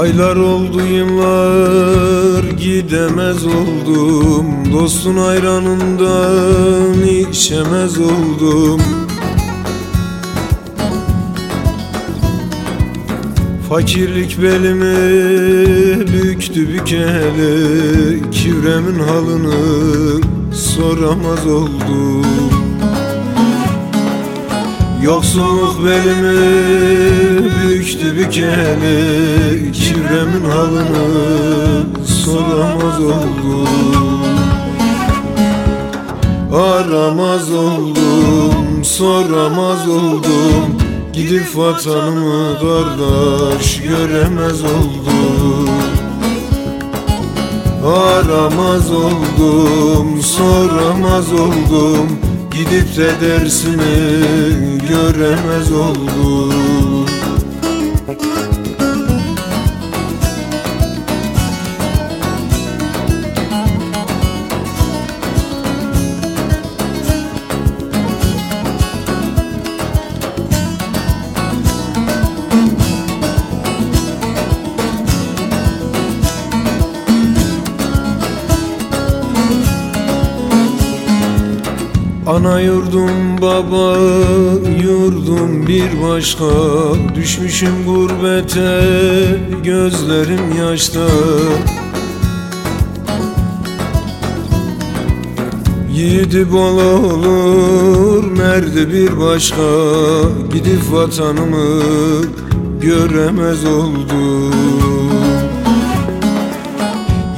Aylar oldu yıllar gidemez oldum. Dostun ayranından içemez oldum. Fakirlik belimi büktü bükeli Kivremin halını soramaz oldum Yoksulluk belimi büktü bükeli Kivremin halını soramaz oldum. Aramaz oldum, soramaz oldum. Gidip vatanımı kardeş göremez oldum Aramaz oldum, soramaz oldum. Gidip de dersimi göremez oldum Ana yurdum baba yurdum bir başka. Düşmüşüm gurbete gözlerim yaşta. Yiğidi bol olur merdi bir başka. Gidip vatanımı göremez oldum.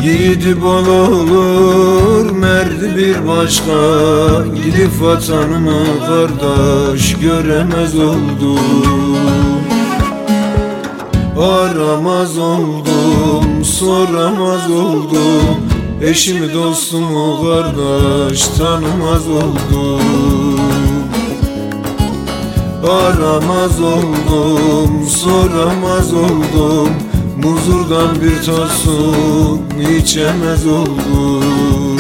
Yiğidi bol olur merdi bir başka Gidip vatanımı kardeş göremez oldum. Aramaz oldum, soramaz oldum. Eşimi dostumu kardeş tanımaz oldum. Aramaz oldum, soramaz oldum. Muzurdan bir tosun içemez oldum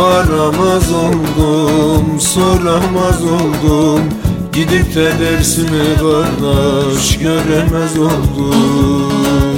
Aramaz oldum, soramaz oldum. Gidip de dersimi kardeş göremez oldum